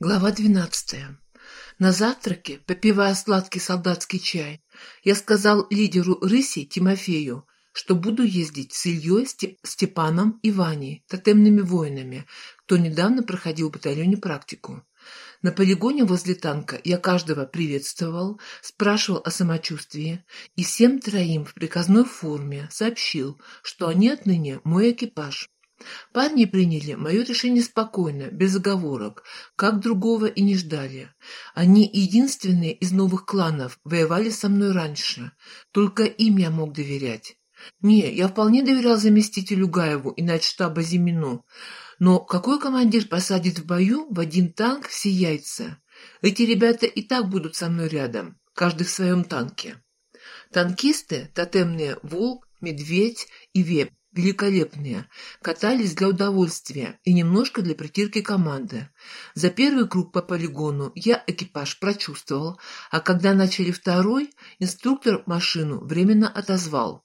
Глава двенадцатая. На завтраке, попивая сладкий солдатский чай, я сказал лидеру рыси Тимофею, что буду ездить с Ильей, Степ Степаном и Ваней, тотемными воинами, кто недавно проходил в батальоне практику. На полигоне возле танка я каждого приветствовал, спрашивал о самочувствии и всем троим в приказной форме сообщил, что они отныне мой экипаж. Парни приняли мое решение спокойно, без оговорок, как другого и не ждали. Они единственные из новых кланов воевали со мной раньше, только им я мог доверять. Не, я вполне доверял заместителю Гаеву и начштаба Зимину, но какой командир посадит в бою в один танк все яйца? Эти ребята и так будут со мной рядом, каждый в своем танке. Танкисты, тотемные «Волк», «Медведь» и «Веб» великолепные, катались для удовольствия и немножко для притирки команды. За первый круг по полигону я экипаж прочувствовал, а когда начали второй, инструктор машину временно отозвал.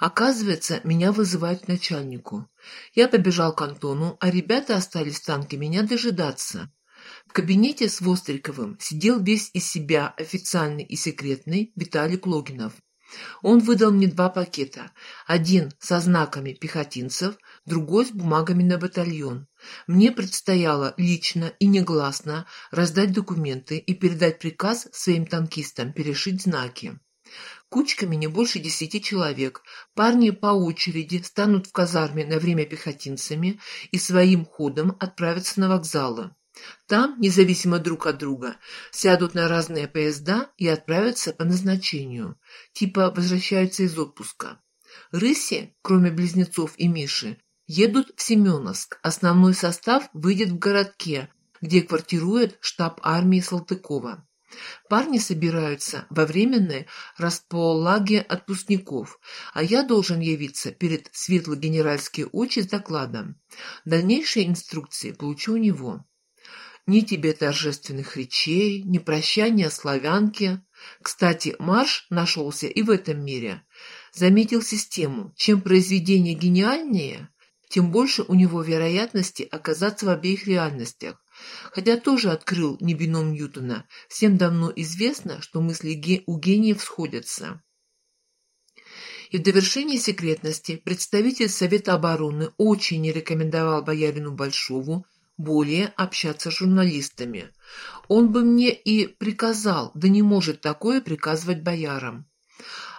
Оказывается, меня вызывают к начальнику. Я побежал к Антону, а ребята остались в танке меня дожидаться. В кабинете с Востриковым сидел весь из себя официальный и секретный Виталий Логинов. Он выдал мне два пакета. Один со знаками пехотинцев, другой с бумагами на батальон. Мне предстояло лично и негласно раздать документы и передать приказ своим танкистам перешить знаки. Кучками не больше десяти человек. Парни по очереди станут в казарме на время пехотинцами и своим ходом отправятся на вокзалы. Там, независимо друг от друга, сядут на разные поезда и отправятся по назначению, типа возвращаются из отпуска. Рыси, кроме близнецов и Миши, едут в Семеновск. Основной состав выйдет в городке, где квартирует штаб армии Салтыкова. Парни собираются во временной располаге отпускников, а я должен явиться перед светло-генеральские очи с докладом. Дальнейшие инструкции получу у него. Ни тебе торжественных речей, ни прощания славянки. Кстати, марш нашелся и в этом мире. Заметил систему. Чем произведение гениальнее, тем больше у него вероятности оказаться в обеих реальностях. Хотя тоже открыл не Ньютона, всем давно известно, что мысли у гениев сходятся. И в довершение секретности представитель Совета обороны очень не рекомендовал боярину Большову более общаться с журналистами. Он бы мне и приказал, да не может такое приказывать боярам.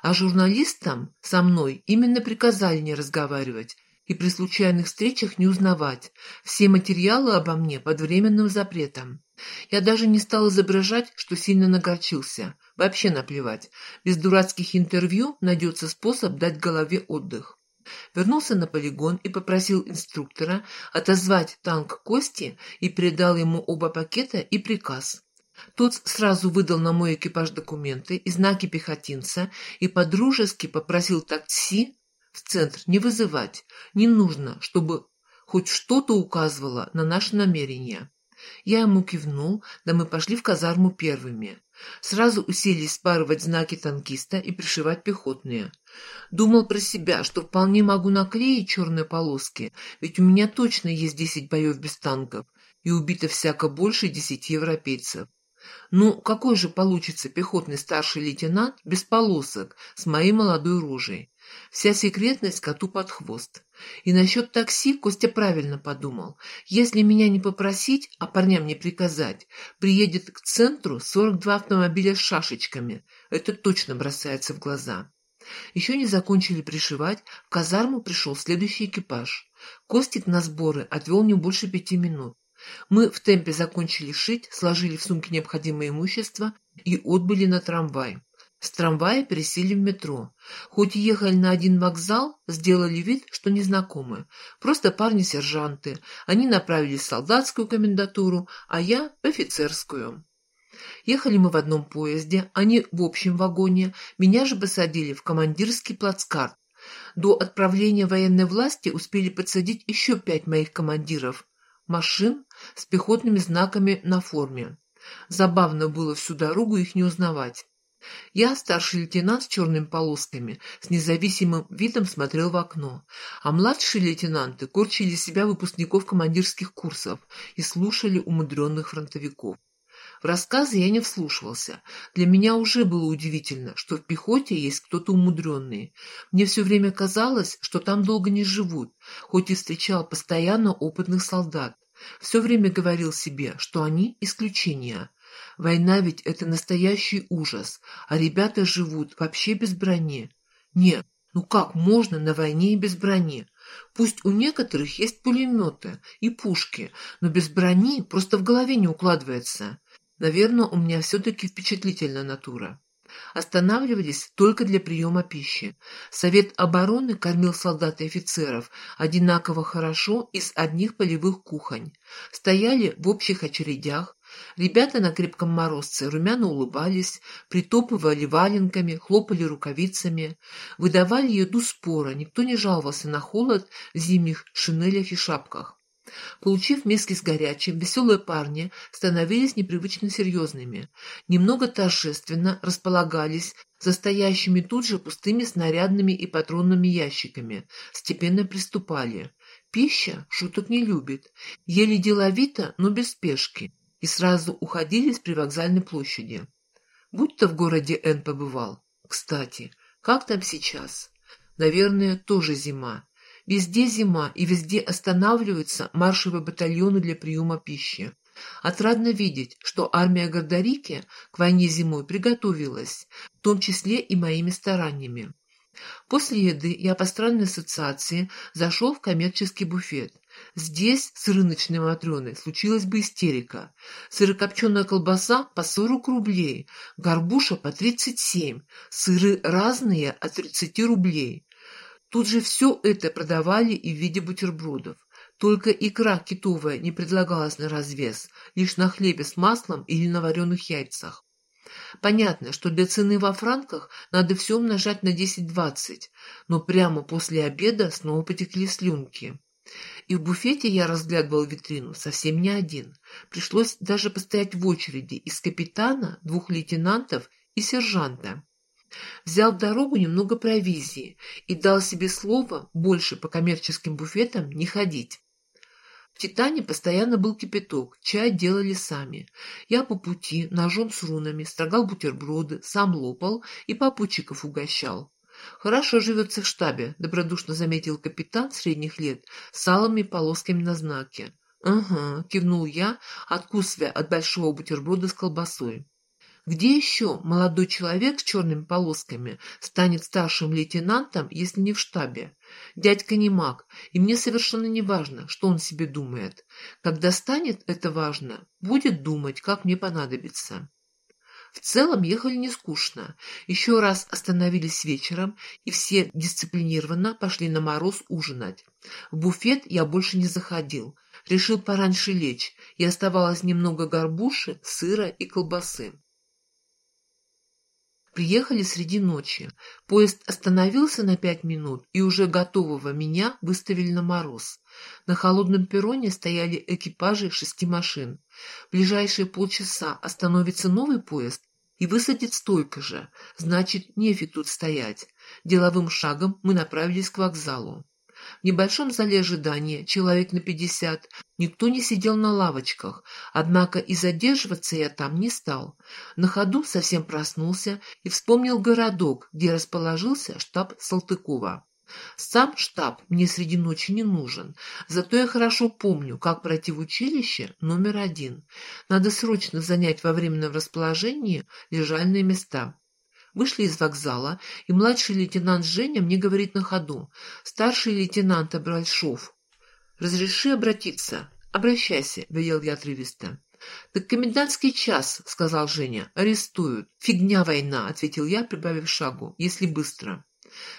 А журналистам со мной именно приказали не разговаривать и при случайных встречах не узнавать. Все материалы обо мне под временным запретом. Я даже не стал изображать, что сильно нагорчился. Вообще наплевать. Без дурацких интервью найдется способ дать голове отдых вернулся на полигон и попросил инструктора отозвать танк Кости и передал ему оба пакета и приказ. Тот сразу выдал на мой экипаж документы и знаки пехотинца и подружески попросил такси в центр не вызывать. Не нужно, чтобы хоть что-то указывало на наше намерение. Я ему кивнул, да мы пошли в казарму первыми. Сразу уселись спарывать знаки танкиста и пришивать пехотные. Думал про себя, что вполне могу наклеить черные полоски, ведь у меня точно есть десять боев без танков, и убито всяко больше десяти европейцев. Ну, какой же получится пехотный старший лейтенант без полосок с моей молодой рожей? Вся секретность коту под хвост. И насчет такси Костя правильно подумал. Если меня не попросить, а парням не приказать, приедет к центру 42 автомобиля с шашечками. Это точно бросается в глаза. Еще не закончили пришивать, в казарму пришел следующий экипаж. Костик на сборы отвел не больше пяти минут. Мы в темпе закончили шить, сложили в сумки необходимое имущество и отбыли на трамвай. С трамвая пересели в метро. Хоть и ехали на один вокзал, сделали вид, что незнакомы. Просто парни-сержанты. Они направились в солдатскую комендатуру, а я — в офицерскую. Ехали мы в одном поезде, они в общем вагоне, меня же посадили в командирский плацкарт. До отправления военной власти успели подсадить еще пять моих командиров. Машин с пехотными знаками на форме. Забавно было всю дорогу их не узнавать. Я, старший лейтенант с черными полосками, с независимым видом смотрел в окно, а младшие лейтенанты корчили себя выпускников командирских курсов и слушали умудренных фронтовиков. В рассказы я не вслушивался. Для меня уже было удивительно, что в пехоте есть кто-то умудренный. Мне все время казалось, что там долго не живут, хоть и встречал постоянно опытных солдат. Все время говорил себе, что они исключения. Война ведь это настоящий ужас, а ребята живут вообще без брони. Нет, ну как можно на войне и без брони? Пусть у некоторых есть пулеметы и пушки, но без брони просто в голове не укладывается. Наверное, у меня все-таки впечатлительная натура. Останавливались только для приема пищи. Совет обороны кормил солдат и офицеров одинаково хорошо из одних полевых кухонь. Стояли в общих очередях. Ребята на крепком морозце румяно улыбались, притопывали валенками, хлопали рукавицами, выдавали еду спора, никто не жаловался на холод в зимних шинелях и шапках. Получив миски с горячим, веселые парни становились непривычно серьезными, немного торжественно располагались за стоящими тут же пустыми снарядными и патронными ящиками, степенно приступали. Пища шуток не любит, ели деловито, но без спешки, и сразу уходили с привокзальной площади. Будь-то в городе Н побывал. Кстати, как там сейчас? Наверное, тоже зима. Везде зима, и везде останавливаются маршевые батальоны для приема пищи. Отрадно видеть, что армия Гордарики к войне зимой приготовилась, в том числе и моими стараниями. После еды я по странной ассоциации зашел в коммерческий буфет. Здесь с рыночной Матреной случилась бы истерика. Сырокопченая колбаса по 40 рублей, горбуша по 37, сыры разные от 30 рублей. Тут же все это продавали и в виде бутербродов. Только икра китовая не предлагалась на развес, лишь на хлебе с маслом или на вареных яйцах. Понятно, что для цены во франках надо все умножать на 10-20, но прямо после обеда снова потекли слюнки. И в буфете я разглядывал витрину совсем не один. Пришлось даже постоять в очереди из капитана, двух лейтенантов и сержанта. Взял в дорогу немного провизии и дал себе слово больше по коммерческим буфетам не ходить. «Титане» постоянно был кипяток, чай делали сами. Я по пути ножом с рунами строгал бутерброды, сам лопал и попутчиков угощал. «Хорошо живется в штабе», — добродушно заметил капитан средних лет с салыми полосками на знаке. «Ага», — кивнул я, откусывая от большого бутерброда с колбасой. Где еще молодой человек с черными полосками станет старшим лейтенантом, если не в штабе? Дядька не маг, и мне совершенно не важно, что он себе думает. Когда станет это важно, будет думать, как мне понадобится. В целом ехали не скучно. Еще раз остановились вечером, и все дисциплинированно пошли на мороз ужинать. В буфет я больше не заходил. Решил пораньше лечь, и оставалось немного горбуши, сыра и колбасы. Приехали среди ночи. Поезд остановился на пять минут, и уже готового меня выставили на мороз. На холодном перроне стояли экипажи шести машин. Ближайшие полчаса остановится новый поезд и высадит столько же. Значит, нефиг тут стоять. Деловым шагом мы направились к вокзалу. В небольшом зале ожидания, человек на пятьдесят, никто не сидел на лавочках, однако и задерживаться я там не стал. На ходу совсем проснулся и вспомнил городок, где расположился штаб Салтыкова. Сам штаб мне среди ночи не нужен, зато я хорошо помню, как пройти в училище номер один. Надо срочно занять во временном расположении лежальные места. Вышли из вокзала, и младший лейтенант Женя мне говорит на ходу. Старший лейтенант Абральшов. «Разреши обратиться?» «Обращайся», — велел я отрывисто. «Так комендантский час», — сказал Женя. «Арестуют». «Фигня война», — ответил я, прибавив шагу, «если быстро».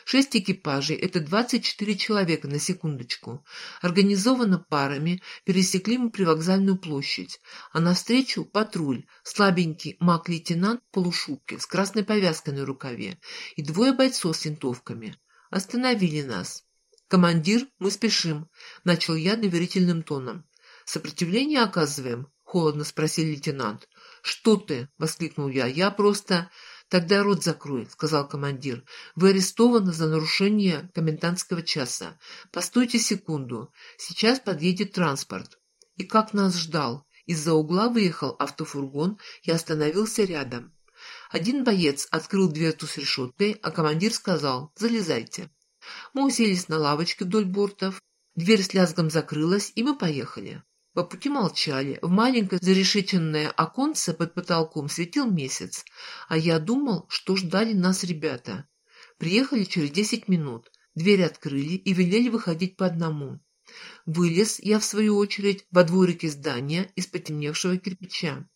Шесть экипажей — это 24 человека на секундочку. Организованно парами пересекли мы привокзальную площадь, а навстречу патруль, слабенький маг-лейтенант в полушубке с красной повязкой на рукаве и двое бойцов с винтовками. Остановили нас. «Командир, мы спешим», — начал я доверительным тоном. «Сопротивление оказываем?» — холодно спросил лейтенант. «Что ты?» — воскликнул я. «Я просто...» «Тогда рот закрой», — сказал командир. «Вы арестованы за нарушение комендантского часа. Постойте секунду. Сейчас подъедет транспорт». И как нас ждал. Из-за угла выехал автофургон и остановился рядом. Один боец открыл дверцу с решеткой, а командир сказал «Залезайте». Мы уселись на лавочке вдоль бортов. Дверь с лязгом закрылась, и мы поехали. По пути молчали. В маленькое зарешеченное оконце под потолком светил месяц, а я думал, что ждали нас ребята. Приехали через десять минут. Дверь открыли и велели выходить по одному. Вылез я, в свою очередь, во дворике здания из потемневшего кирпича.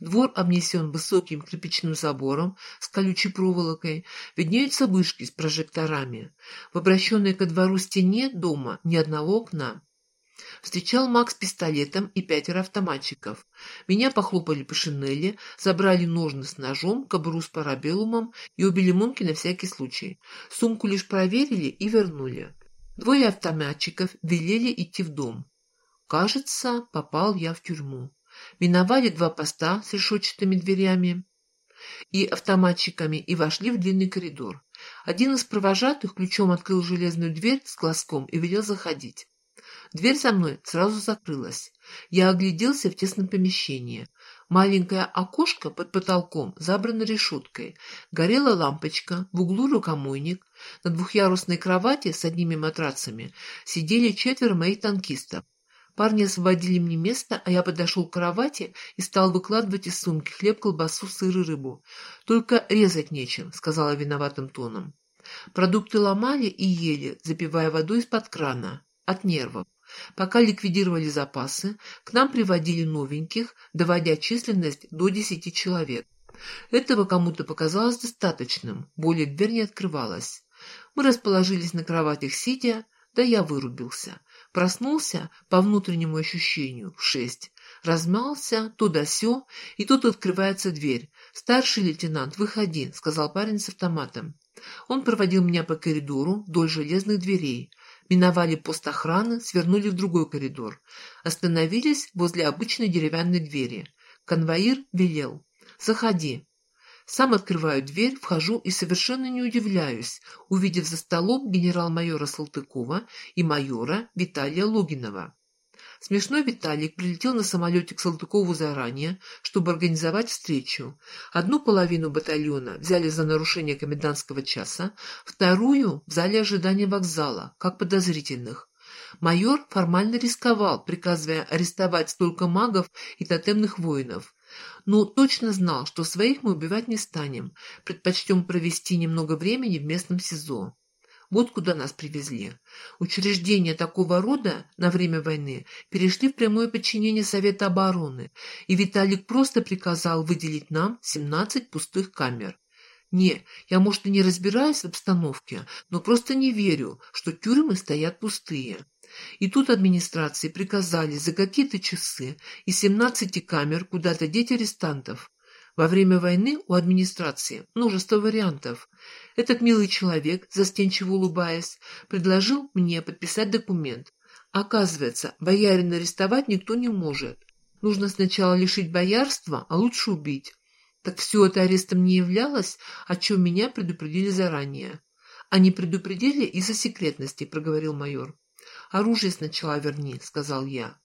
Двор обнесен высоким кирпичным забором с колючей проволокой, виднеются вышки с прожекторами. В обращенной ко двору стене дома ни одного окна. Встречал Макс пистолетом и пятеро автоматчиков. Меня похлопали по шинели, забрали ножны с ножом, кобуру с парабеллумом и обе лимонки на всякий случай. Сумку лишь проверили и вернули. Двое автоматчиков велели идти в дом. Кажется, попал я в тюрьму. Миновали два поста с решетчатыми дверями и автоматчиками и вошли в длинный коридор. Один из провожатых ключом открыл железную дверь с глазком и велел заходить. Дверь за мной сразу закрылась. Я огляделся в тесном помещении. Маленькое окошко под потолком забрано решеткой. Горела лампочка, в углу рукомойник. На двухъярусной кровати с одними матрацами сидели четверо моих танкистов. Парни освободили мне место, а я подошел к кровати и стал выкладывать из сумки хлеб, колбасу, сыр и рыбу. «Только резать нечем», — сказала виноватым тоном. Продукты ломали и ели, запивая водой из-под крана. От нервов. Пока ликвидировали запасы, к нам приводили новеньких, доводя численность до десяти человек. Этого кому-то показалось достаточным, более дверь не открывалась. Мы расположились на кроватях сидя, да я вырубился. Проснулся по внутреннему ощущению в шесть. Размялся, туда-сё, и тут открывается дверь. «Старший лейтенант, выходи», — сказал парень с автоматом. Он проводил меня по коридору вдоль железных дверей. Миновали пост охраны, свернули в другой коридор. Остановились возле обычной деревянной двери. Конвоир велел. «Заходи». Сам открываю дверь, вхожу и совершенно не удивляюсь, увидев за столом генерал-майора Салтыкова и майора Виталия Логинова. Смешной Виталик прилетел на самолете к Салтыкову заранее, чтобы организовать встречу. Одну половину батальона взяли за нарушение комендантского часа, вторую — в зале ожидания вокзала, как подозрительных. Майор формально рисковал, приказывая арестовать столько магов и тотемных воинов. Но точно знал, что своих мы убивать не станем, предпочтем провести немного времени в местном СИЗО. Вот куда нас привезли. Учреждения такого рода на время войны перешли в прямое подчинение Совета обороны, и Виталик просто приказал выделить нам 17 пустых камер. Не, я, может, и не разбираюсь в обстановке, но просто не верю, что тюрьмы стоят пустые. И тут администрации приказали за какие-то часы из 17 камер куда-то деть арестантов. Во время войны у администрации множество вариантов. Этот милый человек, застенчиво улыбаясь, предложил мне подписать документ. Оказывается, боярина арестовать никто не может. Нужно сначала лишить боярства, а лучше убить. Так все это арестом не являлось, о чем меня предупредили заранее. Они предупредили из-за секретности, проговорил майор. Оружие сначала верни, сказал я.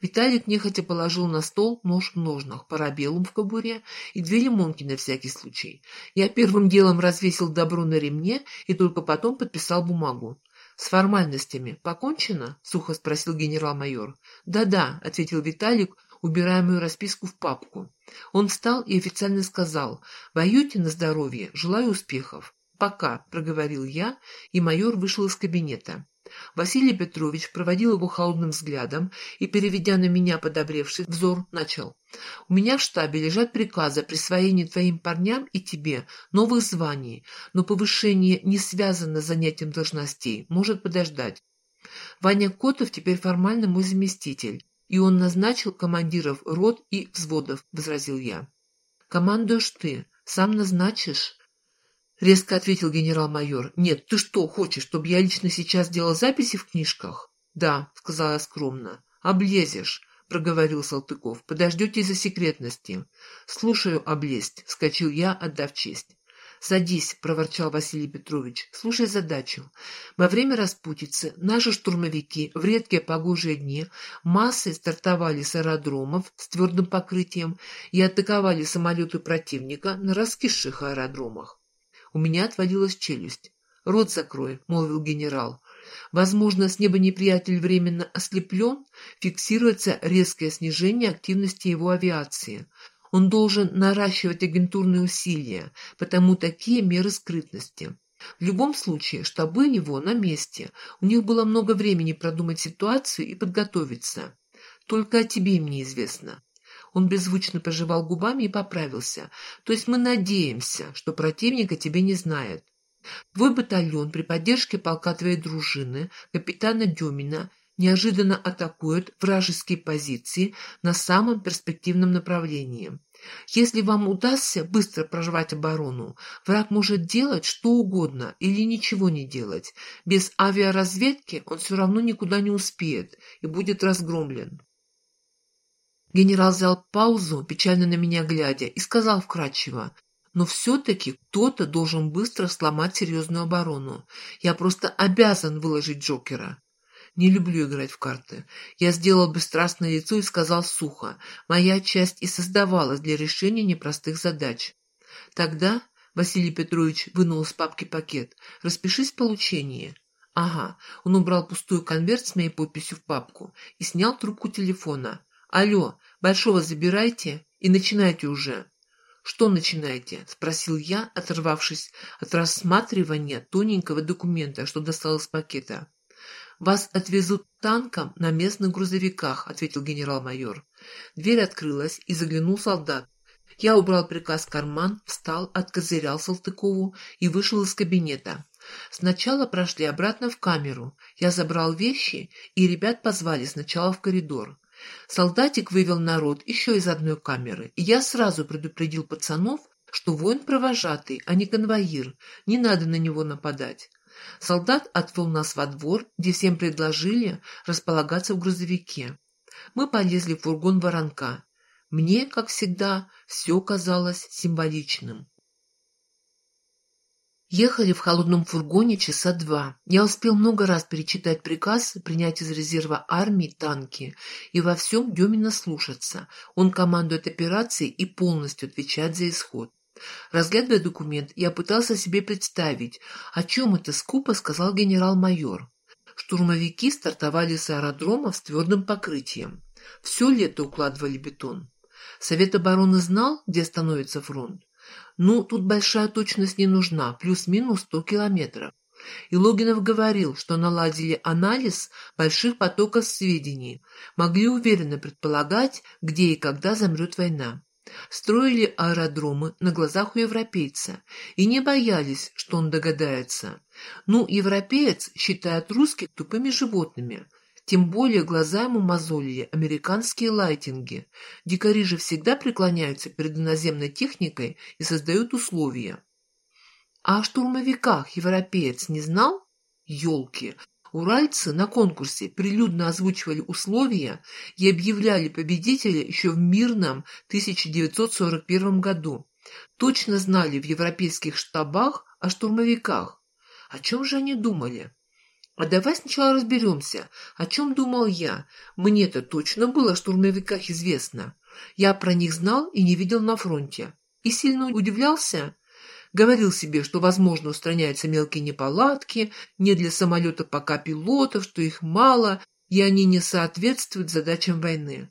Виталик нехотя положил на стол нож в ножнах, парабеллум в кобуре и две лимонки на всякий случай. Я первым делом развесил добро на ремне и только потом подписал бумагу. «С формальностями покончено?» — сухо спросил генерал-майор. «Да-да», — ответил Виталик, убирая мою расписку в папку. Он встал и официально сказал «Воюйте на здоровье, желаю успехов». «Пока», — проговорил я, и майор вышел из кабинета. Василий Петрович проводил его холодным взглядом и, переведя на меня подобревший взор, начал. «У меня в штабе лежат приказы о присвоении твоим парням и тебе новых званий, но повышение не связано с занятием должностей, может подождать. Ваня Котов теперь формально мой заместитель, и он назначил командиров рот и взводов», — возразил я. «Командуешь ты, сам назначишь». — резко ответил генерал-майор. — Нет, ты что, хочешь, чтобы я лично сейчас делал записи в книжках? — Да, — сказала скромно. — Облезешь, — проговорил Салтыков. — Подождете из-за секретности. — Слушаю, облезть, — вскочил я, отдав честь. «Садись», — проворчал Василий Петрович, — «слушай задачу. Во время распутицы наши штурмовики в редкие погожие дни массой стартовали с аэродромов с твердым покрытием и атаковали самолеты противника на раскисших аэродромах. У меня отвалилась челюсть. «Рот закрой», — молвил генерал. Возможно, с неба неприятель временно ослеплен, фиксируется резкое снижение активности его авиации. Он должен наращивать агентурные усилия, потому такие меры скрытности. В любом случае, штабы его на месте. У них было много времени продумать ситуацию и подготовиться. Только о тебе им неизвестно. Он беззвучно пожевал губами и поправился. То есть мы надеемся, что противника тебе не знает. Твой батальон при поддержке полка твоей дружины, капитана Демина, неожиданно атакует вражеские позиции на самом перспективном направлении. Если вам удастся быстро прорвать оборону, враг может делать что угодно или ничего не делать. Без авиаразведки он все равно никуда не успеет и будет разгромлен. Генерал взял паузу, печально на меня глядя, и сказал вкратчиво, но все-таки кто-то должен быстро сломать серьезную оборону. Я просто обязан выложить Джокера. Не люблю играть в карты. Я сделал бесстрастное лицо и сказал сухо. Моя часть и создавалась для решения непростых задач. Тогда Василий Петрович вынул из папки пакет. «Распишись в получении». «Ага». Он убрал пустую конверт с моей подписью в папку и снял трубку телефона. «Алло, Большого забирайте и начинайте уже». «Что начинаете?» — спросил я, оторвавшись от рассматривания тоненького документа, что достал из пакета. «Вас отвезут танком на местных грузовиках», — ответил генерал-майор. Дверь открылась, и заглянул солдат. Я убрал приказ в карман, встал, откозырял Салтыкову и вышел из кабинета. Сначала прошли обратно в камеру. Я забрал вещи, и ребят позвали сначала в коридор. Солдатик вывел народ еще из одной камеры, и я сразу предупредил пацанов, что воин провожатый, а не конвоир, не надо на него нападать. Солдат отвел нас во двор, где всем предложили располагаться в грузовике. Мы полезли в фургон воронка. Мне, как всегда, все казалось символичным. Ехали в холодном фургоне часа два. Я успел много раз перечитать приказ, принять из резерва армии танки и во всем Демина слушаться. Он командует операцией и полностью отвечает за исход. Разглядывая документ, я пытался себе представить, о чем это скупо сказал генерал-майор. Штурмовики стартовали с аэродрома с твердым покрытием. Все лето укладывали бетон. Совет обороны знал, где становится фронт. Ну, тут большая точность не нужна, плюс-минус сто километров. И Логинов говорил, что наладили анализ больших потоков сведений, могли уверенно предполагать, где и когда замрет война. Строили аэродромы на глазах у европейца и не боялись, что он догадается. Ну, европеец считает русских тупыми животными, тем более глаза ему мозолили американские лайтинги. Дикари же всегда преклоняются перед иноземной техникой и создают условия. А о штурмовиках европеец не знал? Ёлки! Уральцы на конкурсе прилюдно озвучивали условия и объявляли победителя еще в мирном 1941 году. Точно знали в европейских штабах о штурмовиках. О чем же они думали? А давай сначала разберемся, о чем думал я. Мне-то точно было о штурмовиках известно. Я про них знал и не видел на фронте. И сильно удивлялся. Говорил себе, что, возможно, устраняются мелкие неполадки, не для самолета пока пилотов, что их мало, и они не соответствуют задачам войны.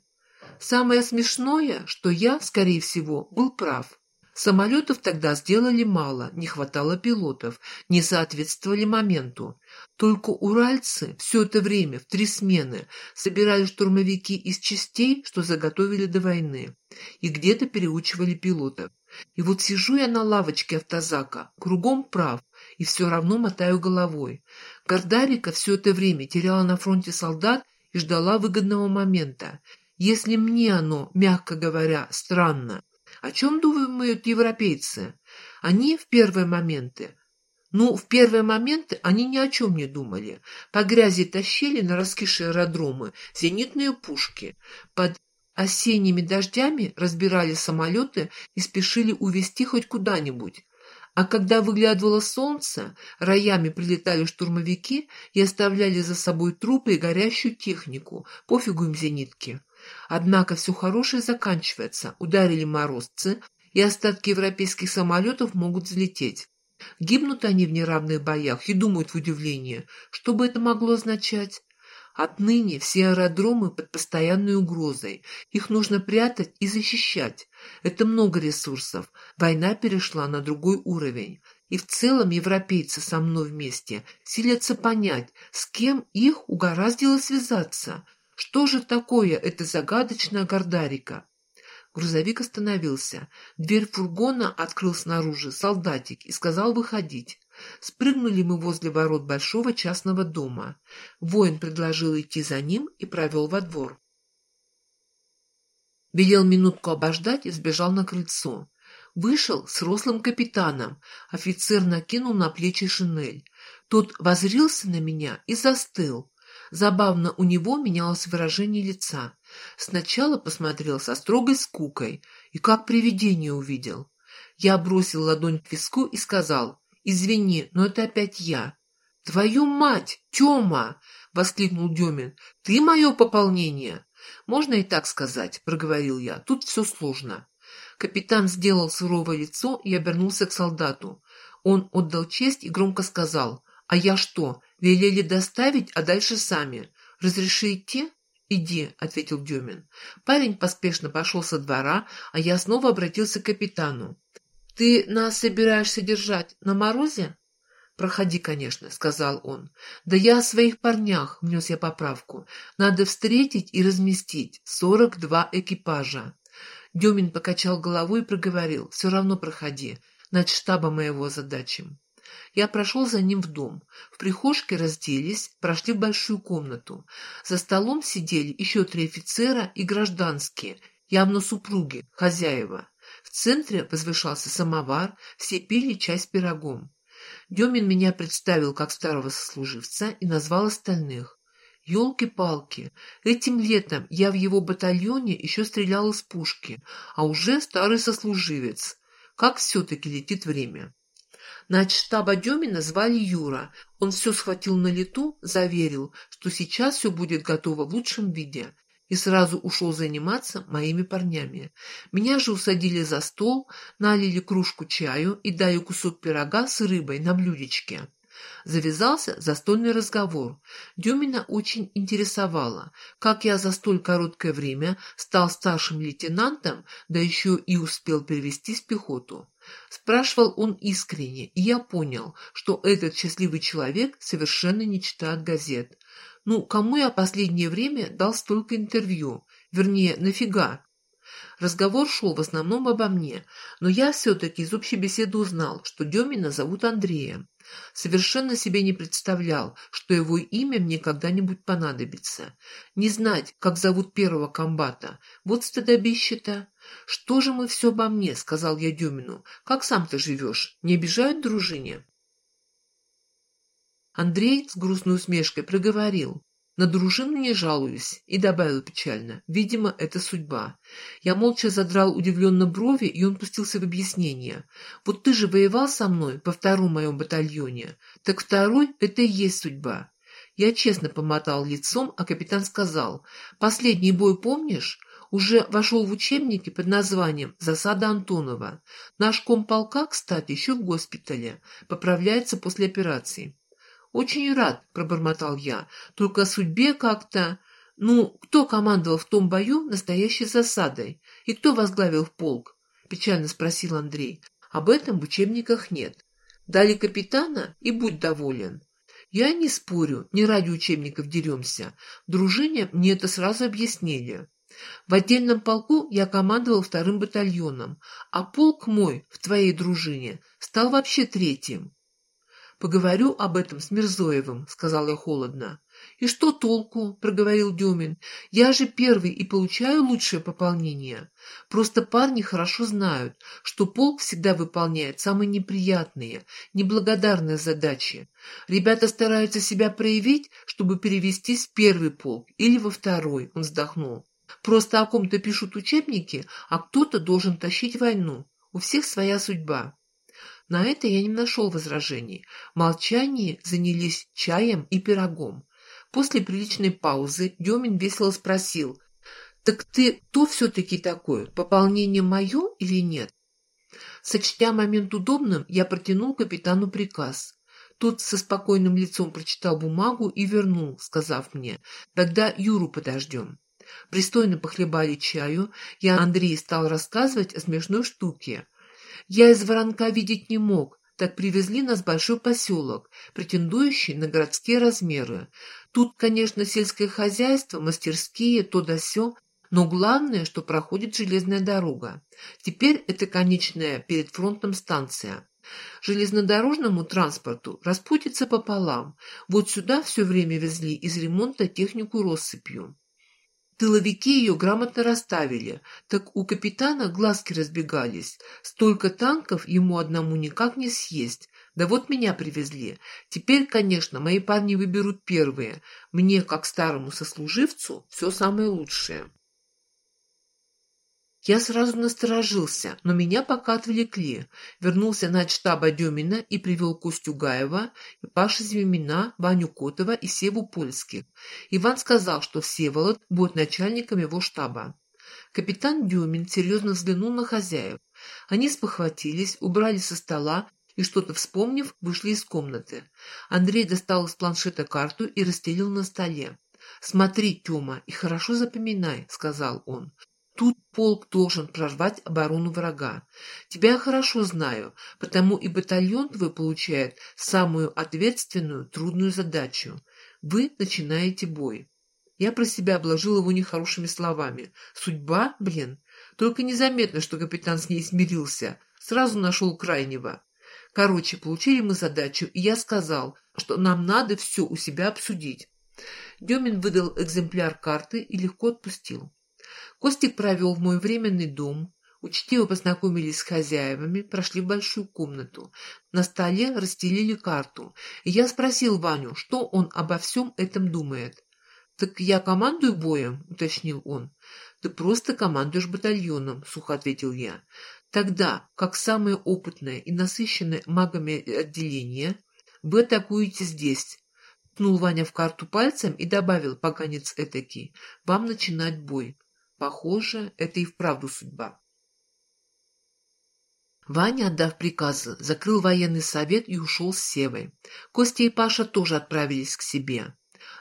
Самое смешное, что я, скорее всего, был прав. Самолетов тогда сделали мало, не хватало пилотов, не соответствовали моменту. Только уральцы все это время, в три смены, собирали штурмовики из частей, что заготовили до войны, и где-то переучивали пилотов. И вот сижу я на лавочке автозака, кругом прав, и все равно мотаю головой. Гордарика все это время теряла на фронте солдат и ждала выгодного момента. Если мне оно, мягко говоря, странно, о чем думают европейцы? Они в первые моменты ну, в первые моменты они ни о чем не думали. По грязи тащили на раскисшие аэродромы зенитные пушки. Под осенними дождями разбирали самолеты и спешили увезти хоть куда-нибудь. А когда выглядывало солнце, роями прилетали штурмовики и оставляли за собой трупы и горящую технику, пофигу им зенитки. Однако все хорошее заканчивается, ударили морозцы, и остатки европейских самолетов могут взлететь. Гибнут они в неравных боях и думают в удивлении, что бы это могло означать. Отныне все аэродромы под постоянной угрозой. Их нужно прятать и защищать. Это много ресурсов. Война перешла на другой уровень. И в целом европейцы со мной вместе силятся понять, с кем их угораздило связаться. Что же такое эта загадочная Гордарика? Грузовик остановился. Дверь фургона открыл снаружи солдатик и сказал выходить. Спрыгнули мы возле ворот большого частного дома. Воин предложил идти за ним и провел во двор. Велел минутку обождать и сбежал на крыльцо. Вышел с рослым капитаном. Офицер накинул на плечи шинель. Тот возрился на меня и застыл. Забавно у него менялось выражение лица. Сначала посмотрел со строгой скукой и как привидение увидел. Я бросил ладонь к виску и сказал «Извини, но это опять я». «Твою мать, Тёма!» — воскликнул Демин. «Ты мое пополнение!» «Можно и так сказать», — проговорил я. «Тут все сложно». Капитан сделал суровое лицо и обернулся к солдату. Он отдал честь и громко сказал. «А я что, велели доставить, а дальше сами? Разреши идти?» «Иди», — ответил Демин. Парень поспешно пошел со двора, а я снова обратился к капитану. «Ты нас собираешься держать на морозе?» «Проходи, конечно», — сказал он. «Да я о своих парнях», — внес я поправку. «Надо встретить и разместить сорок два экипажа». Демин покачал головой и проговорил. «Все равно проходи. Над штаба моего задачи». Я прошел за ним в дом. В прихожке разделись, прошли в большую комнату. За столом сидели еще три офицера и гражданские, явно супруги, хозяева. В центре возвышался самовар, все пили чай с пирогом. Демин меня представил как старого сослуживца и назвал остальных. Ёлки-палки, этим летом я в его батальоне еще стрелял из пушки, а уже старый сослуживец. Как все-таки летит время. Штаба Демина звали Юра. Он все схватил на лету, заверил, что сейчас все будет готово в лучшем виде и сразу ушел заниматься моими парнями. Меня же усадили за стол, налили кружку чаю и дали кусок пирога с рыбой на блюдечке. Завязался застольный разговор. Дюмина очень интересовало, как я за столь короткое время стал старшим лейтенантом, да еще и успел перевестись в пехоту. Спрашивал он искренне, и я понял, что этот счастливый человек совершенно не читает газет. Ну, кому я последнее время дал столько интервью? Вернее, нафига? Разговор шел в основном обо мне, но я все-таки из общей беседы узнал, что Демина зовут Андреем. Совершенно себе не представлял, что его имя мне когда-нибудь понадобится. Не знать, как зовут первого комбата. Вот стыдобище-то. «Что же мы все обо мне?» — сказал я Демину. «Как сам ты живешь? Не обижают дружине?» Андрей с грустной усмешкой проговорил. На дружину не жалуюсь, и добавил печально. Видимо, это судьба. Я молча задрал удивленно брови, и он пустился в объяснение. Вот ты же воевал со мной по второму моем батальоне. Так второй — это и есть судьба. Я честно помотал лицом, а капитан сказал. Последний бой помнишь? Уже вошел в учебники под названием «Засада Антонова». Наш комполка, кстати, еще в госпитале. Поправляется после операции. «Очень рад», — пробормотал я, — «только о судьбе как-то...» «Ну, кто командовал в том бою настоящей засадой? И кто возглавил полк?» — печально спросил Андрей. «Об этом в учебниках нет. Дали капитана и будь доволен». Я не спорю, не ради учебников деремся. В дружине мне это сразу объяснили. В отдельном полку я командовал вторым батальоном, а полк мой в твоей дружине стал вообще третьим. «Поговорю об этом с Мирзоевым», — сказал я холодно. «И что толку?» — проговорил Демин. «Я же первый и получаю лучшее пополнение. Просто парни хорошо знают, что полк всегда выполняет самые неприятные, неблагодарные задачи. Ребята стараются себя проявить, чтобы перевестись в первый полк или во второй», — он вздохнул. «Просто о ком-то пишут учебники, а кто-то должен тащить войну. У всех своя судьба». На это я не нашел возражений. В молчании занялись чаем и пирогом. После приличной паузы Демин весело спросил, «Так ты кто все-таки такой, пополнение мое или нет?» Сочтя момент удобным, я протянул капитану приказ. Тот со спокойным лицом прочитал бумагу и вернул, сказав мне, «Тогда Юру подождем». Пристойно похлебали чаю, я Андрей стал рассказывать о смешной штуке. Я из воронка видеть не мог, так привезли нас в большой поселок, претендующий на городские размеры. Тут, конечно, сельское хозяйство, мастерские, то да сё, но главное, что проходит железная дорога. Теперь это конечная перед фронтом станция. Железнодорожному транспорту распутится пополам. Вот сюда все время везли из ремонта технику россыпью. Тыловики ее грамотно расставили, так у капитана глазки разбегались. Столько танков ему одному никак не съесть. Да вот меня привезли. Теперь, конечно, мои парни выберут первые. Мне, как старому сослуживцу, все самое лучшее. Я сразу насторожился, но меня пока отвлекли. Вернулся на штаба Демина и привел Костю Гаева, Паша Зимина, Ваню Котова и Севу Польских. Иван сказал, что Всеволод будет начальником его штаба. Капитан Демин серьезно взглянул на хозяев. Они спохватились, убрали со стола и, что-то вспомнив, вышли из комнаты. Андрей достал из планшета карту и расстелил на столе. «Смотри, Тёма, и хорошо запоминай», — сказал он. Тут полк должен прорвать оборону врага. Тебя я хорошо знаю, потому и батальон твой получает самую ответственную, трудную задачу. Вы начинаете бой. Я про себя обложил его нехорошими словами. Судьба, блин. Только незаметно, что капитан с ней смирился. Сразу нашел крайнего. Короче, получили мы задачу, и я сказал, что нам надо все у себя обсудить. Демин выдал экземпляр карты и легко отпустил. Костик провел в мой временный дом, учтиво познакомились с хозяевами, прошли в большую комнату. На столе расстелили карту, и я спросил Ваню, что он обо всем этом думает. «Так я командую боем?» — уточнил он. «Ты просто командуешь батальоном», — сухо ответил я. «Тогда, как самое опытное и насыщенное магами отделение, вы атакуете здесь». Ткнул Ваня в карту пальцем и добавил, поганец этакий, «Вам начинать бой». Похоже, это и вправду судьба. Ваня, отдав приказы, закрыл военный совет и ушел с Севой. Костя и Паша тоже отправились к себе.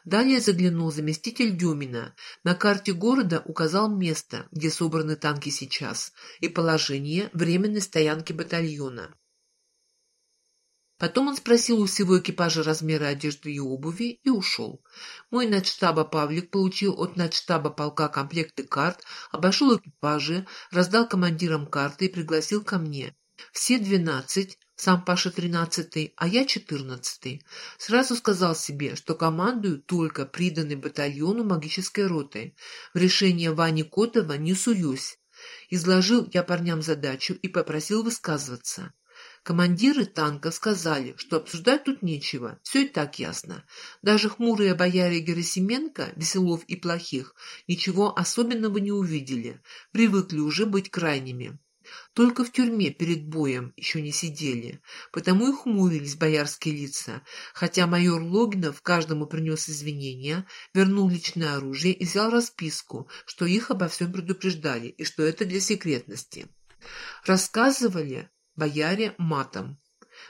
Далее заглянул заместитель Дюмина. На карте города указал место, где собраны танки сейчас, и положение временной стоянки батальона. Потом он спросил у всего экипажа размеры одежды и обуви и ушел. Мой начштаба Павлик получил от начштаба полка комплекты карт, обошел экипажи, раздал командирам карты и пригласил ко мне. Все двенадцать, сам Паша тринадцатый, а я четырнадцатый. Сразу сказал себе, что командую только приданной батальону магической ротой. В решение Вани Котова не суюсь. Изложил я парням задачу и попросил высказываться. Командиры танков сказали, что обсуждать тут нечего, все и так ясно. Даже хмурые бояре Герасименко, Веселов и Плохих, ничего особенного не увидели, привыкли уже быть крайними. Только в тюрьме перед боем еще не сидели, потому и хмурились боярские лица, хотя майор Логинов каждому принес извинения, вернул личное оружие и взял расписку, что их обо всем предупреждали и что это для секретности. Рассказывали, бояре матом.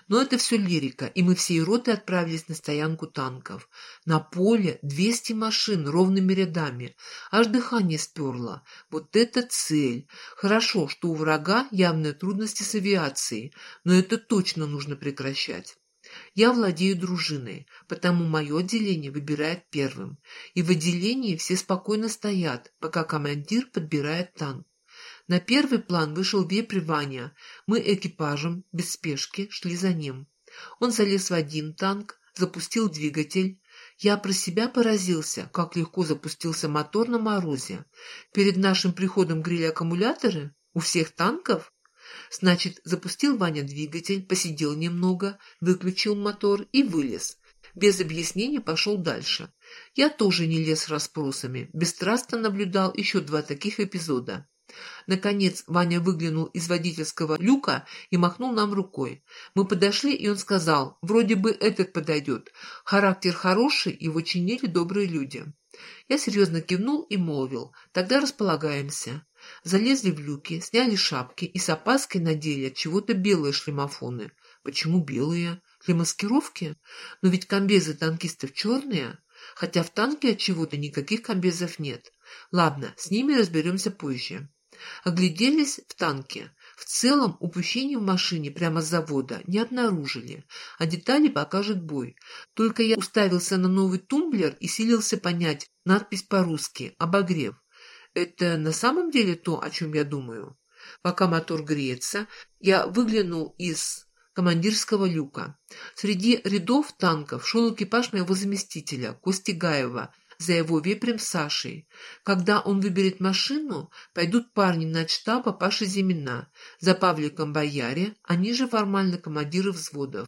Но это все лирика, и мы всей ротой отправились на стоянку танков. На поле двести машин ровными рядами. Аж дыхание сперло. Вот это цель! Хорошо, что у врага явные трудности с авиацией, но это точно нужно прекращать. Я владею дружиной, потому мое отделение выбирает первым. И в отделении все спокойно стоят, пока командир подбирает танк. На первый план вышел вепрь Ваня. Мы экипажем, без спешки, шли за ним. Он залез в один танк, запустил двигатель. Я про себя поразился, как легко запустился мотор на морозе. Перед нашим приходом грели аккумуляторы? У всех танков? Значит, запустил Ваня двигатель, посидел немного, выключил мотор и вылез. Без объяснений пошел дальше. Я тоже не лез расспросами, бесстрастно наблюдал еще два таких эпизода. Наконец Ваня выглянул из водительского люка и махнул нам рукой. Мы подошли, и он сказал, вроде бы этот подойдет. Характер хороший, его чинили добрые люди. Я серьезно кивнул и молвил, тогда располагаемся. Залезли в люки, сняли шапки и с опаской надели от чего-то белые шлемофоны. Почему белые? Для маскировки? Но ведь комбезы танкистов черные, хотя в танке от чего-то никаких комбезов нет. Ладно, с ними разберемся позже. Огляделись в танке. В целом упущений в машине прямо с завода не обнаружили, а детали покажет бой. Только я уставился на новый тумблер и силился понять надпись по-русски «Обогрев». Это на самом деле то, о чем я думаю? Пока мотор греется, я выглянул из командирского люка. Среди рядов танков шел экипаж моего заместителя, Кости Гаева, за его вепрем Сашей. Когда он выберет машину, пойдут парни на штаба Паши Зимина, за Павликом Бояре, они же формально командиры взводов.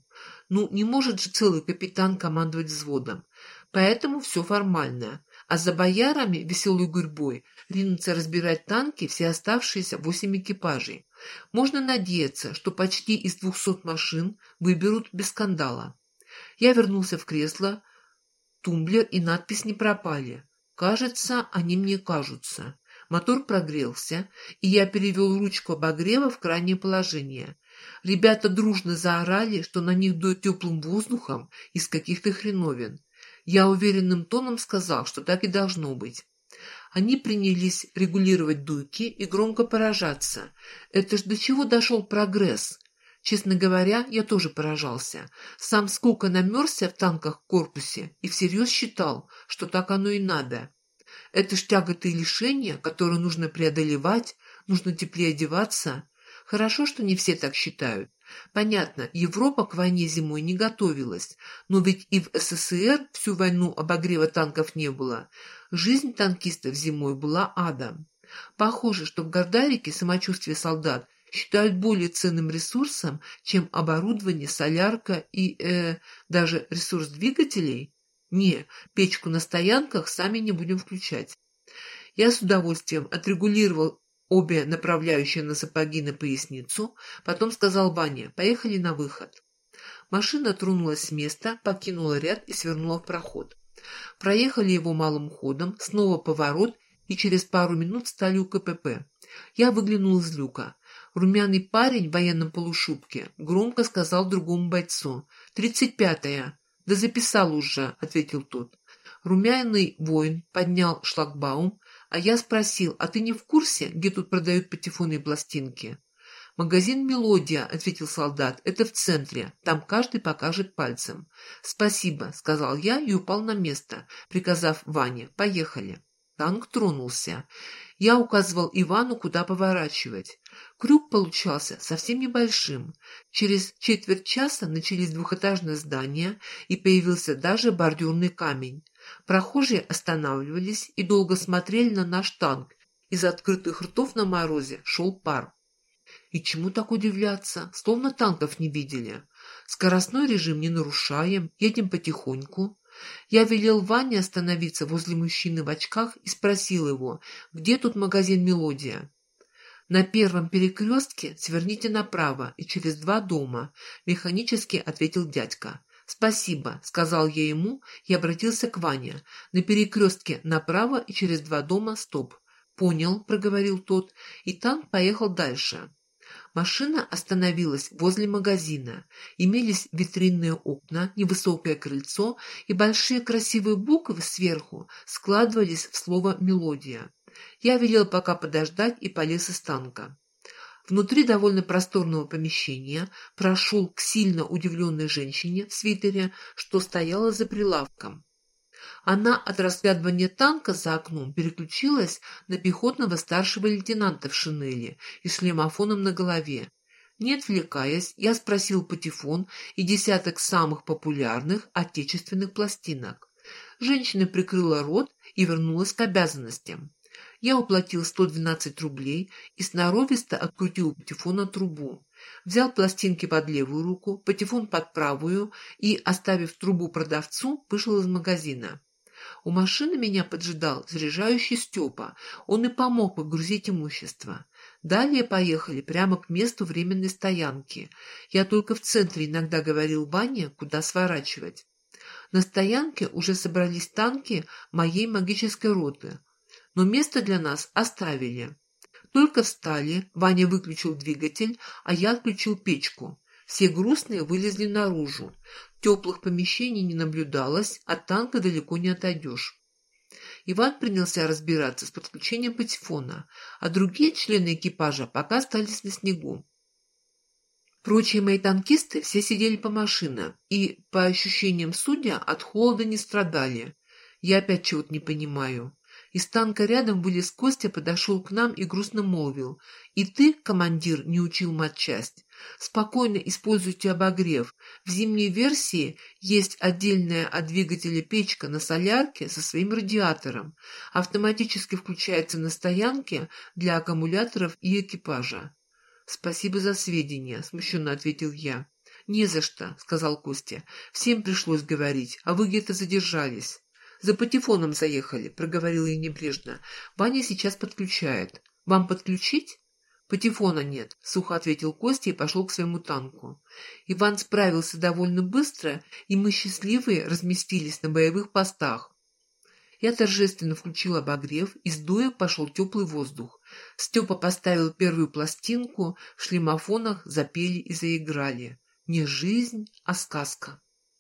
Ну, не может же целый капитан командовать взводом. Поэтому все формально. А за боярами, веселой гурьбой, ринутся разбирать танки все оставшиеся восемь экипажей. Можно надеяться, что почти из двухсот машин выберут без скандала. Я вернулся в кресло, Тумблер и надпись не пропали. Кажется, они мне кажутся. Мотор прогрелся, и я перевел ручку обогрева в крайнее положение. Ребята дружно заорали, что на них дует теплым воздухом из каких-то хреновин. Я уверенным тоном сказал, что так и должно быть. Они принялись регулировать дуйки и громко поражаться. Это ж до чего дошел прогресс? Честно говоря, я тоже поражался. Сам сколько намерзся в танках в корпусе и всерьез считал, что так оно и надо. Это ж тяготы и лишения, которые нужно преодолевать, нужно теплее одеваться. Хорошо, что не все так считают. Понятно, Европа к войне зимой не готовилась, но ведь и в СССР всю войну обогрева танков не было. Жизнь танкистов зимой была адом. Похоже, что в Гордарике самочувствие солдат считают более ценным ресурсом, чем оборудование, солярка и э, даже ресурс двигателей? Не, печку на стоянках сами не будем включать. Я с удовольствием отрегулировал обе направляющие на сапоги на поясницу, потом сказал Ване, поехали на выход. Машина тронулась с места, покинула ряд и свернула в проход. Проехали его малым ходом, снова поворот, и через пару минут стали у КПП. Я выглянул из люка. Румяный парень в военном полушубке громко сказал другому бойцу. «Тридцать пятая». «Да записал уже», — ответил тот. Румяный воин поднял шлагбаум, а я спросил, «А ты не в курсе, где тут продают патефонные пластинки?» «Магазин «Мелодия», — ответил солдат, — «это в центре, там каждый покажет пальцем». «Спасибо», — сказал я и упал на место, приказав Ване, «поехали». Танк тронулся. Я указывал Ивану, куда поворачивать. Крюк получался совсем небольшим. Через четверть часа начались двухэтажные здания, и появился даже бордюрный камень. Прохожие останавливались и долго смотрели на наш танк. Из открытых ртов на морозе шел пар. И чему так удивляться? Словно танков не видели. Скоростной режим не нарушаем, едем потихоньку. Я велел Ване остановиться возле мужчины в очках и спросил его, где тут магазин «Мелодия». «На первом перекрестке сверните направо и через два дома», — механически ответил дядька. «Спасибо», — сказал я ему и обратился к Ване. «На перекрестке направо и через два дома стоп». «Понял», — проговорил тот, и танк поехал дальше. Машина остановилась возле магазина. Имелись витринные окна, невысокое крыльцо и большие красивые буквы сверху складывались в слово «мелодия». Я велел пока подождать и полез из танка. Внутри довольно просторного помещения прошел к сильно удивленной женщине в свитере, что стояла за прилавком. Она от разглядывания танка за окном переключилась на пехотного старшего лейтенанта в шинели и шлемофоном на голове. Не отвлекаясь, я спросил патефон и десяток самых популярных отечественных пластинок. Женщина прикрыла рот и вернулась к обязанностям. Я уплатил 112 рублей и сноровисто открутил у патефона трубу. Взял пластинки под левую руку, патефон под правую и, оставив трубу продавцу, вышел из магазина. У машины меня поджидал заряжающий Степа. Он и помог погрузить имущество. Далее поехали прямо к месту временной стоянки. Я только в центре иногда говорил Ване, куда сворачивать. На стоянке уже собрались танки моей магической роты, но место для нас оставили. Только встали, Ваня выключил двигатель, а я отключил печку. Все грустные вылезли наружу. Теплых помещений не наблюдалось, от танка далеко не отойдешь. Иван принялся разбираться с подключением патефона, а другие члены экипажа пока остались на снегу. Прочие мои танкисты все сидели по машинам и, по ощущениям судя, от холода не страдали. Я опять чего-то не понимаю. Из танка рядом вылез Костя, подошел к нам и грустно молвил. «И ты, командир, не учил матчасть. Спокойно используйте обогрев. В зимней версии есть отдельная от двигателя печка на солярке со своим радиатором. Автоматически включается на стоянке для аккумуляторов и экипажа». «Спасибо за сведения», — смущенно ответил я. «Не за что», — сказал Костя. «Всем пришлось говорить, а вы где-то задержались». «За патефоном заехали», — проговорила я небрежно. «Ваня сейчас подключает. Вам подключить?» «Патефона нет», — сухо ответил Костя и пошел к своему танку. Иван справился довольно быстро, и мы счастливые разместились на боевых постах. Я торжественно включил обогрев, из дуя пошел теплый воздух. Степа поставил первую пластинку, в шлемофонах запели и заиграли. Не жизнь, а сказка.